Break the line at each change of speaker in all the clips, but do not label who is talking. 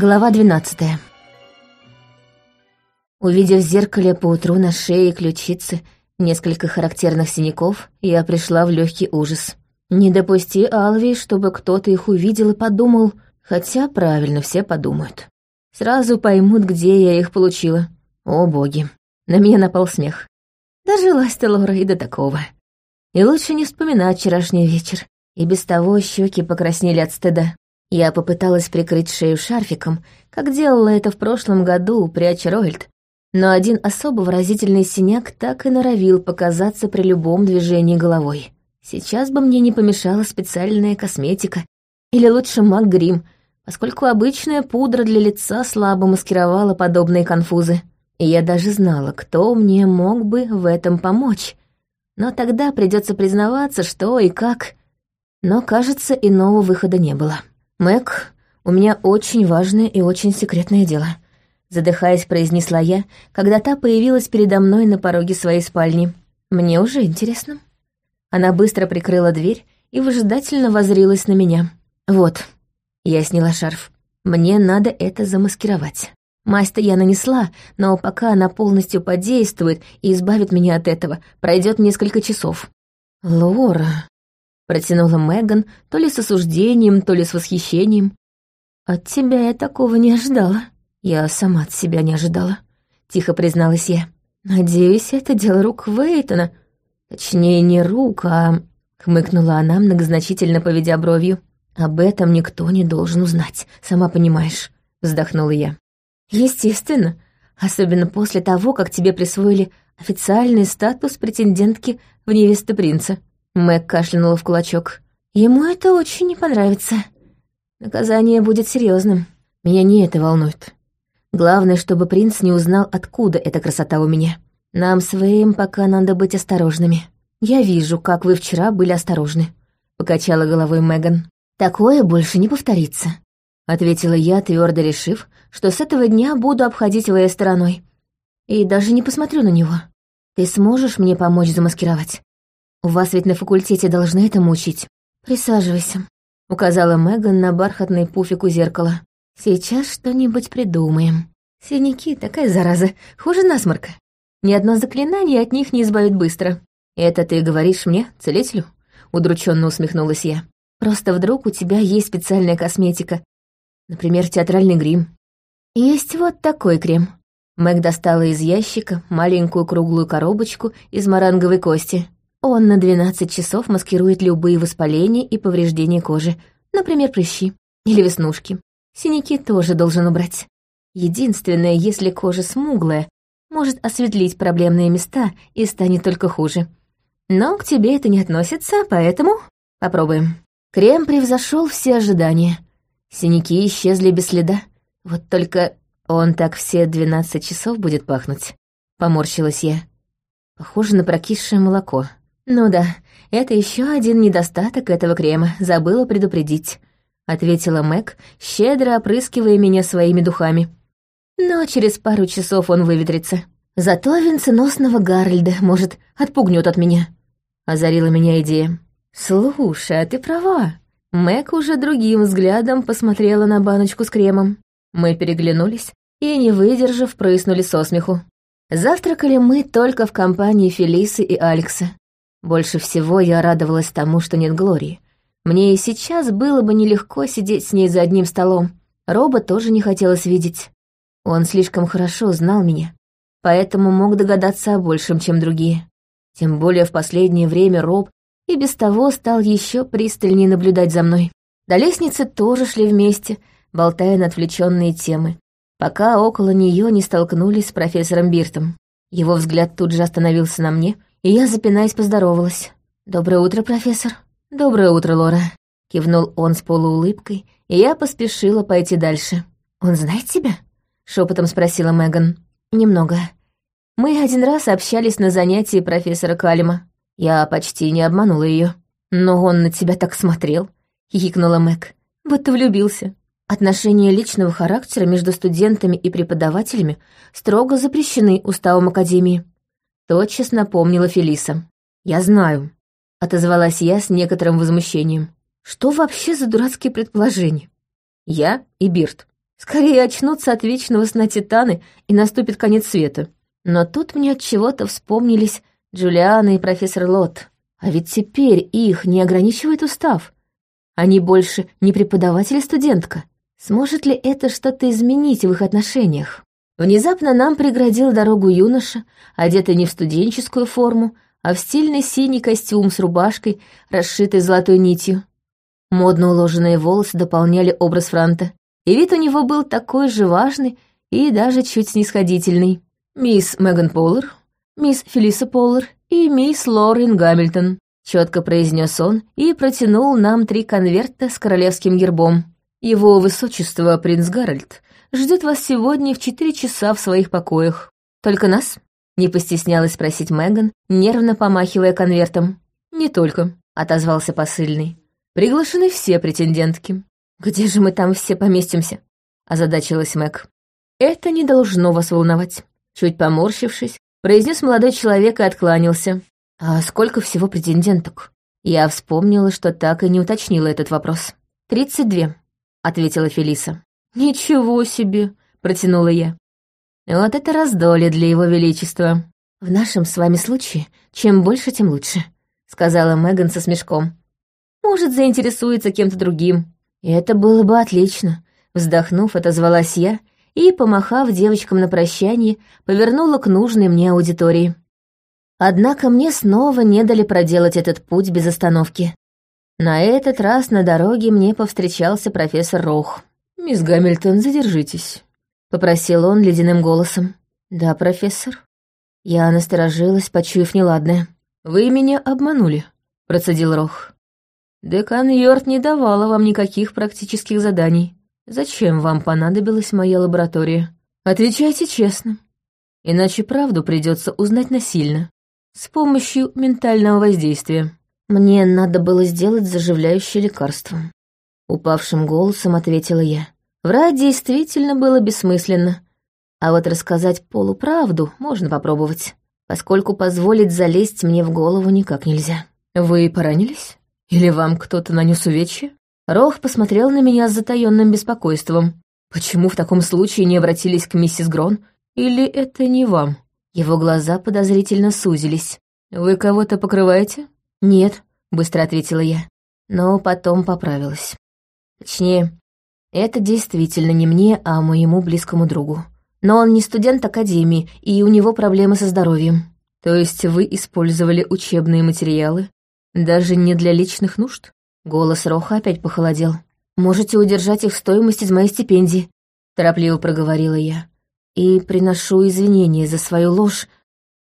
Глава 12 Увидев в зеркале поутру на шее и ключице несколько характерных синяков, я пришла в легкий ужас. Не допусти, Алви, чтобы кто-то их увидел и подумал, хотя правильно все подумают. Сразу поймут, где я их получила. О, боги. На меня напал смех. Дожилась-то Лора и до такого. И лучше не вспоминать вчерашний вечер. И без того щеки покраснели от стыда. Я попыталась прикрыть шею шарфиком, как делала это в прошлом году, пряча Ройльд, но один особо выразительный синяк так и норовил показаться при любом движении головой. Сейчас бы мне не помешала специальная косметика, или лучше маг-грим, поскольку обычная пудра для лица слабо маскировала подобные конфузы. И я даже знала, кто мне мог бы в этом помочь. Но тогда придется признаваться, что и как. Но, кажется, иного выхода не было. «Мэг, у меня очень важное и очень секретное дело», — задыхаясь, произнесла я, когда та появилась передо мной на пороге своей спальни. «Мне уже интересно». Она быстро прикрыла дверь и выжидательно возрилась на меня. «Вот». Я сняла шарф. «Мне надо это замаскировать. Мазь-то я нанесла, но пока она полностью подействует и избавит меня от этого, пройдет несколько часов». «Лора», Протянула Меган то ли с осуждением, то ли с восхищением. «От тебя я такого не ожидала. Я сама от себя не ожидала», — тихо призналась я. «Надеюсь, это дело рук Вейтона. Точнее, не рук, а...» — хмыкнула она, многозначительно поведя бровью. «Об этом никто не должен узнать, сама понимаешь», — вздохнула я. «Естественно, особенно после того, как тебе присвоили официальный статус претендентки в невесты принца. Мэг кашлянула в кулачок. Ему это очень не понравится. Наказание будет серьезным. Меня не это волнует. Главное, чтобы принц не узнал, откуда эта красота у меня. Нам с Вэем пока надо быть осторожными. Я вижу, как вы вчера были осторожны. Покачала головой Меган. Такое больше не повторится. Ответила я, твердо решив, что с этого дня буду обходить Вэя стороной. И даже не посмотрю на него. Ты сможешь мне помочь замаскировать? У вас ведь на факультете должны этому учить. Присаживайся», — указала Меган на бархатный пуфик у зеркала. «Сейчас что-нибудь придумаем. Синяки — такая зараза, хуже насморка. Ни одно заклинание от них не избавит быстро. Это ты говоришь мне, целителю?» — удрученно усмехнулась я. «Просто вдруг у тебя есть специальная косметика. Например, театральный грим. Есть вот такой крем». Мэг достала из ящика маленькую круглую коробочку из маранговой кости. Он на 12 часов маскирует любые воспаления и повреждения кожи, например, прыщи или веснушки. Синяки тоже должен убрать. Единственное, если кожа смуглая, может осветлить проблемные места и станет только хуже. Но к тебе это не относится, поэтому попробуем. Крем превзошел все ожидания. Синяки исчезли без следа. Вот только он так все 12 часов будет пахнуть. Поморщилась я. Похоже на прокисшее молоко. «Ну да, это еще один недостаток этого крема, забыла предупредить», — ответила Мэг, щедро опрыскивая меня своими духами. «Но через пару часов он выветрится. Зато венценосного Гарольда, может, отпугнет от меня», — озарила меня идея. «Слушай, а ты права». Мэг уже другим взглядом посмотрела на баночку с кремом. Мы переглянулись и, не выдержав, прыснули со смеху. Завтракали мы только в компании Фелисы и Алекса. Больше всего я радовалась тому, что нет Глории. Мне и сейчас было бы нелегко сидеть с ней за одним столом. Роба тоже не хотелось видеть. Он слишком хорошо знал меня, поэтому мог догадаться о большем, чем другие. Тем более в последнее время Роб и без того стал еще пристальнее наблюдать за мной. До лестницы тоже шли вместе, болтая на отвлеченные темы, пока около нее не столкнулись с профессором Биртом. Его взгляд тут же остановился на мне — и я, запинаясь, поздоровалась. «Доброе утро, профессор». «Доброе утро, Лора», — кивнул он с полуулыбкой, и я поспешила пойти дальше. «Он знает тебя?» — шепотом спросила Меган. «Немного. Мы один раз общались на занятии профессора Калима. Я почти не обманула ее. Но он на тебя так смотрел», — хихикнула Мэг. «Будто влюбился. Отношения личного характера между студентами и преподавателями строго запрещены уставом Академии. Тотчас напомнила Фелиса. «Я знаю», — отозвалась я с некоторым возмущением. «Что вообще за дурацкие предположения?» «Я и Бирт», Скорее очнутся от вечного сна Титаны, и наступит конец света. Но тут мне от чего-то вспомнились Джулиана и профессор Лот. А ведь теперь их не ограничивает устав. Они больше не преподаватель и студентка. Сможет ли это что-то изменить в их отношениях? Внезапно нам преградил дорогу юноша, одетый не в студенческую форму, а в стильный синий костюм с рубашкой, расшитой золотой нитью. Модно уложенные волосы дополняли образ Франта, и вид у него был такой же важный и даже чуть снисходительный. «Мисс Меган Поллар, мисс Фелиса Поллар и мисс Лорен Гамильтон», четко произнес он и протянул нам три конверта с королевским гербом. «Его высочество, принц Гарольд, ждет вас сегодня в четыре часа в своих покоях. Только нас?» Не постеснялась спросить Меган, нервно помахивая конвертом. «Не только», — отозвался посыльный. «Приглашены все претендентки». «Где же мы там все поместимся?» — озадачилась Мэг. «Это не должно вас волновать». Чуть поморщившись, произнес молодой человек и откланялся. «А сколько всего претенденток?» Я вспомнила, что так и не уточнила этот вопрос. «Тридцать две», — ответила Фелиса. «Ничего себе!» — протянула я. «Вот это раздолье для его величества!» «В нашем с вами случае, чем больше, тем лучше», — сказала Меган со смешком. «Может, заинтересуется кем-то другим». И «Это было бы отлично», — вздохнув, отозвалась я и, помахав девочкам на прощание, повернула к нужной мне аудитории. Однако мне снова не дали проделать этот путь без остановки. На этот раз на дороге мне повстречался профессор Рох. «Мисс Гамильтон, задержитесь», — попросил он ледяным голосом. «Да, профессор». Я насторожилась, почуяв неладное. «Вы меня обманули», — процедил Рох. «Декан Йорт не давала вам никаких практических заданий. Зачем вам понадобилась моя лаборатория? Отвечайте честно. Иначе правду придется узнать насильно, с помощью ментального воздействия». «Мне надо было сделать заживляющее лекарство», — упавшим голосом ответила я. Врать действительно было бессмысленно. А вот рассказать полуправду можно попробовать, поскольку позволить залезть мне в голову никак нельзя. «Вы поранились? Или вам кто-то нанес увечье?» Рох посмотрел на меня с затаённым беспокойством. «Почему в таком случае не обратились к миссис Грон? Или это не вам?» Его глаза подозрительно сузились. «Вы кого-то покрываете?» «Нет», — быстро ответила я. Но потом поправилась. Точнее, это действительно не мне, а моему близкому другу. Но он не студент академии, и у него проблемы со здоровьем. То есть вы использовали учебные материалы даже не для личных нужд? Голос Роха опять похолодел. Можете удержать их стоимость из моей стипендии, торопливо проговорила я. И приношу извинения за свою ложь,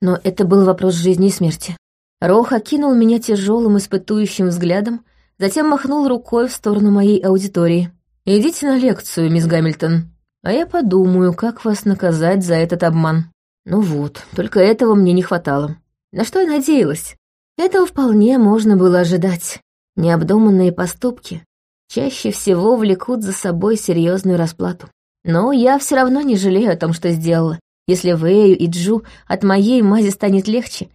но это был вопрос жизни и смерти. Рох окинул меня тяжелым испытующим взглядом, затем махнул рукой в сторону моей аудитории. «Идите на лекцию, мисс Гамильтон, а я подумаю, как вас наказать за этот обман». Ну вот, только этого мне не хватало. На что я надеялась? Этого вполне можно было ожидать. Необдуманные поступки чаще всего влекут за собой серьезную расплату. Но я все равно не жалею о том, что сделала. Если Вэю и Джу от моей мази станет легче,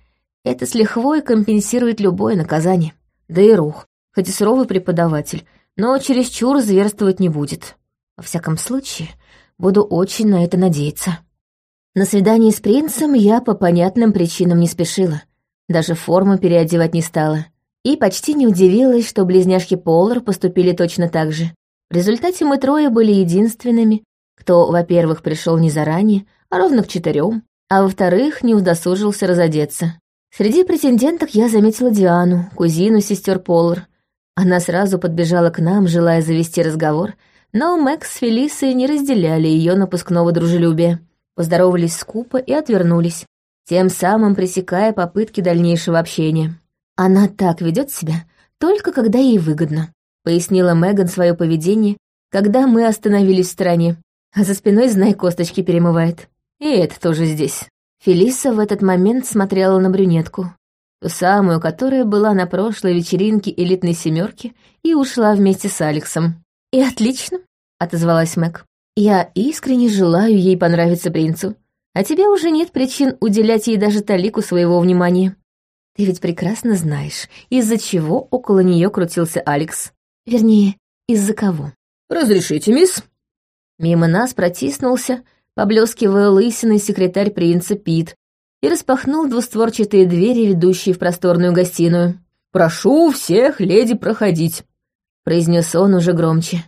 это с лихвой компенсирует любое наказание. Да и Рух, хоть и суровый преподаватель, но чересчур зверствовать не будет. Во всяком случае, буду очень на это надеяться. На свидании с принцем я по понятным причинам не спешила. Даже форму переодевать не стала. И почти не удивилась, что близняшки Полар поступили точно так же. В результате мы трое были единственными, кто, во-первых, пришел не заранее, а ровно к четырем, а во-вторых, не удосужился разодеться. Среди претенденток я заметила Диану, кузину сестер Полар, она сразу подбежала к нам, желая завести разговор, но Мэкс с Фелисой не разделяли ее напускного дружелюбия. Поздоровались скупо и отвернулись, тем самым пресекая попытки дальнейшего общения. «Она так ведет себя, только когда ей выгодно», — пояснила Меган свое поведение, когда мы остановились в стороне. А за спиной, знай, косточки перемывает. И это тоже здесь. Фелиса в этот момент смотрела на брюнетку, Ту самую, которая была на прошлой вечеринке элитной семерки и ушла вместе с Алексом. «И отлично», — отозвалась Мэг. «Я искренне желаю ей понравиться принцу, а тебе уже нет причин уделять ей даже талику своего внимания. Ты ведь прекрасно знаешь, из-за чего около нее крутился Алекс. Вернее, из-за кого».
«Разрешите, мисс?»
Мимо нас протиснулся, поблескивая лысиной секретарь принца Пит, и распахнул двустворчатые двери, ведущие в просторную гостиную. «Прошу всех, леди, проходить», — произнес он уже громче.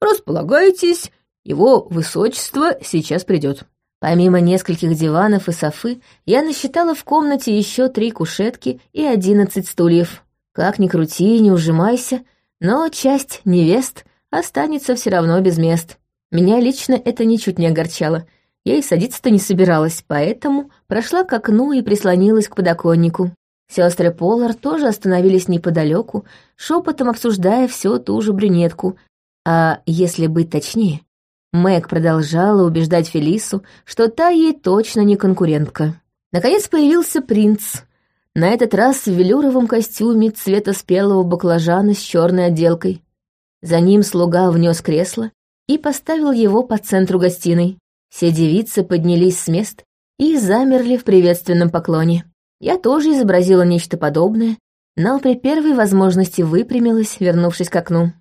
«Располагайтесь, его высочество сейчас придет». Помимо нескольких диванов и софы, я насчитала в комнате еще три кушетки и одиннадцать стульев. Как ни крути, не ужимайся, но часть невест останется все равно без мест. Меня лично это ничуть не огорчало. Я и садиться-то не собиралась, поэтому прошла к окну и прислонилась к подоконнику. Сестры Полар тоже остановились неподалеку, шепотом обсуждая всю ту же брюнетку. А если быть точнее, Мэг продолжала убеждать Фелису, что та ей точно не конкурентка. Наконец появился принц. На этот раз в велюровом костюме цвета спелого баклажана с черной отделкой. За ним слуга внес кресло и поставил его по центру гостиной. Все девицы поднялись с мест и замерли в приветственном поклоне. Я тоже изобразила нечто подобное, но при первой возможности выпрямилась, вернувшись к окну.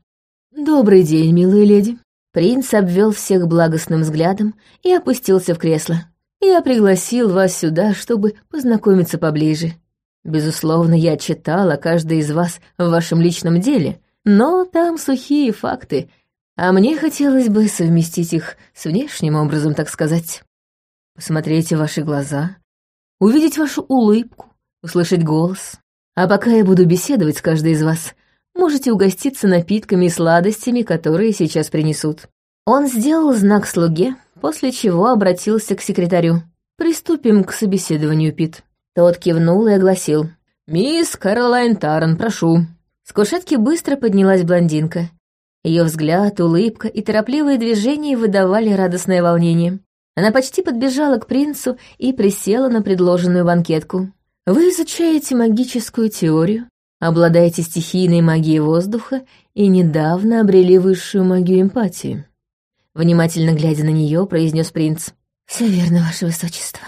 «Добрый день, милые леди», Принц обвел всех благостным взглядом и опустился в кресло. «Я пригласил вас сюда, чтобы познакомиться поближе. Безусловно, я читал о каждой из вас в вашем личном деле, но там сухие факты, а мне хотелось бы совместить их с внешним образом, так сказать. Посмотреть ваши глаза, увидеть вашу улыбку, услышать голос. А пока я буду беседовать с каждой из вас, Можете угоститься напитками и сладостями, которые сейчас принесут». Он сделал знак слуге, после чего обратился к секретарю. «Приступим к собеседованию, Пит». Тот кивнул и огласил. «Мисс Каролайн Таран, прошу». С кушетки быстро поднялась блондинка. Ее взгляд, улыбка и торопливые движения выдавали радостное волнение. Она почти подбежала к принцу и присела на предложенную банкетку. «Вы изучаете магическую теорию, обладаете стихийной магией воздуха и недавно обрели высшую магию эмпатии. Внимательно глядя на нее, произнес принц. Все верно, ваше высочество.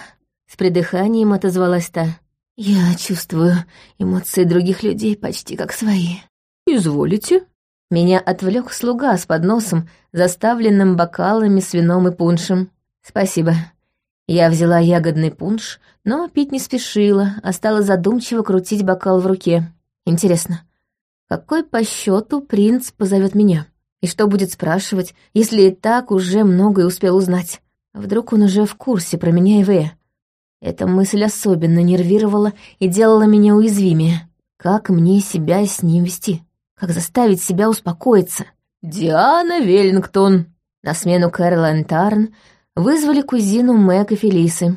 С придыханием отозвалась та. Я чувствую эмоции других людей почти как свои. Изволите? Меня отвлек слуга с подносом, заставленным бокалами с вином и пуншем. Спасибо. Я взяла ягодный пунш, но пить не спешила, а стала задумчиво крутить бокал в руке. Интересно, какой по счету принц позовет меня? И что будет спрашивать, если и так уже многое успел узнать? Вдруг он уже в курсе про меня и Вэя? Эта мысль особенно нервировала и делала меня уязвимее. Как мне себя с ним вести? Как заставить себя успокоиться? «Диана Веллингтон!» На смену Кэролайн Тарн вызвали кузину Мэг и Фелисы.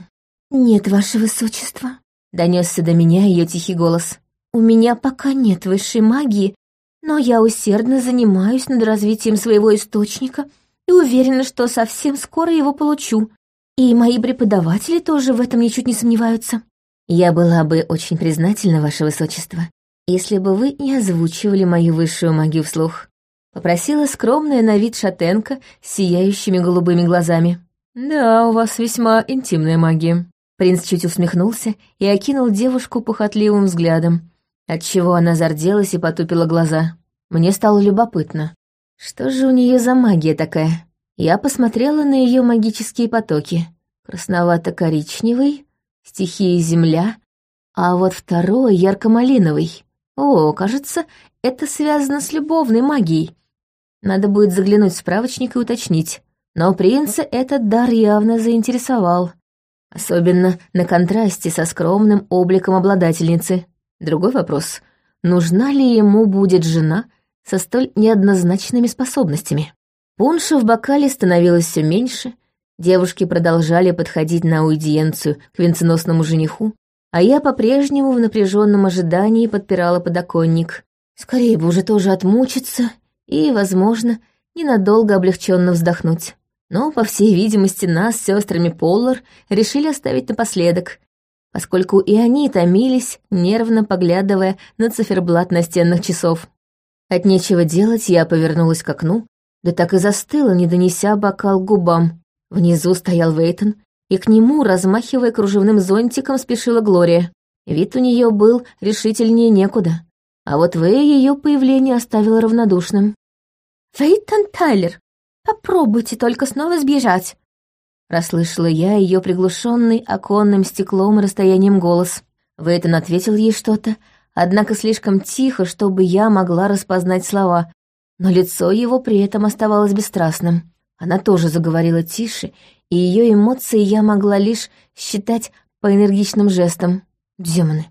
«Нет, ваше высочество», — донесся до меня ее тихий голос. У меня пока нет высшей магии, но я усердно занимаюсь над развитием своего источника и уверена, что совсем скоро его получу. И мои преподаватели тоже в этом ничуть не сомневаются. Я была бы очень признательна, Ваше Высочество, если бы вы не озвучивали мою высшую магию вслух. Попросила скромная на вид шатенка с сияющими голубыми глазами. «Да, у вас весьма интимная магия». Принц чуть усмехнулся и окинул девушку похотливым взглядом, отчего она зарделась и потупила глаза. Мне стало любопытно. Что же у нее за магия такая? Я посмотрела на ее магические потоки. Красновато-коричневый, стихия земля, а вот второй ярко-малиновый. О, кажется, это связано с любовной магией. Надо будет заглянуть в справочник и уточнить. Но принца этот дар явно заинтересовал. Особенно на контрасте со скромным обликом обладательницы. Другой вопрос — нужна ли ему будет жена со столь неоднозначными способностями? Пунша в бокале становилось все меньше, девушки продолжали подходить на аудиенцию к венценосному жениху, а я по-прежнему в напряженном ожидании подпирала подоконник. Скорее бы уже тоже отмучиться и, возможно, ненадолго облегченно вздохнуть. Но, по всей видимости, нас с сестрами Поллар решили оставить напоследок, поскольку и они томились, нервно поглядывая на циферблат настенных часов. От нечего делать я повернулась к окну, да так и застыла, не донеся бокал к губам. Внизу стоял Вейтон, и к нему, размахивая кружевным зонтиком, спешила Глория. Вид у нее был решительнее некуда. А вот Вэй ее появление оставило равнодушным. «Вейтон Тайлер, Попробуйте только снова сбежать!» Расслышала я ее приглушенный оконным стеклом и расстоянием голос. Вейтон ответил ей что-то, однако слишком тихо, чтобы я могла распознать слова, но лицо его при этом оставалось бесстрастным. Она тоже заговорила тише, и ее эмоции я могла лишь считать по энергичным жестам. Демоны.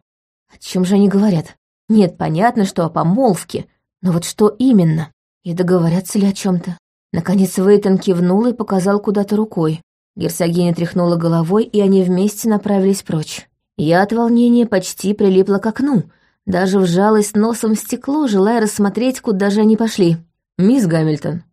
О чем же они говорят? Нет, понятно, что о помолвке, но вот что именно? И договорятся ли о чем-то? Наконец Вейтон кивнул и показал куда-то рукой. Герцогиня тряхнула головой, и они вместе направились прочь. Я от волнения почти прилипла к окну, даже вжалась носом в стекло, желая рассмотреть, куда же они пошли. «Мисс Гамильтон,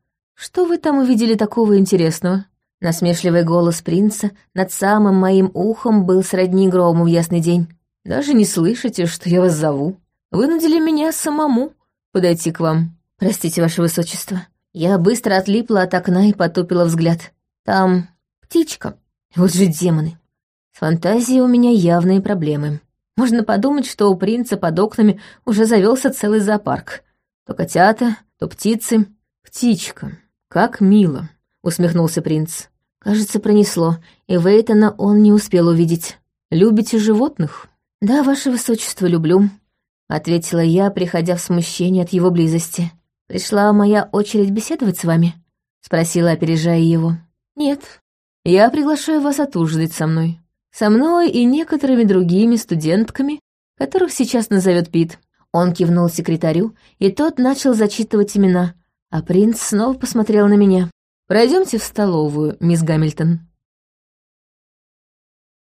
что вы там увидели такого интересного?» Насмешливый голос принца над самым моим ухом был сродни грому в ясный день. «Даже не слышите, что я вас зову? Вынудили меня самому подойти к вам. Простите, ваше высочество». Я быстро отлипла от окна и потупила взгляд. «Там птичка. Вот же демоны. С фантазией у меня явные проблемы. Можно подумать, что у принца под окнами уже завелся целый зоопарк. То котята, то птицы. Птичка. Как мило», — усмехнулся принц. Кажется, пронесло, и Вейтона он не успел увидеть. «Любите животных?» «Да, ваше высочество, люблю», — ответила я, приходя в смущение от его близости. «Пришла моя очередь беседовать с вами?» — спросила, опережая его. «Нет, я приглашаю вас отужинать со мной. Со мной и некоторыми другими студентками, которых сейчас назовет Пит». Он кивнул секретарю, и тот начал зачитывать имена, а принц снова посмотрел на меня. Пройдемте в столовую, мисс Гамильтон».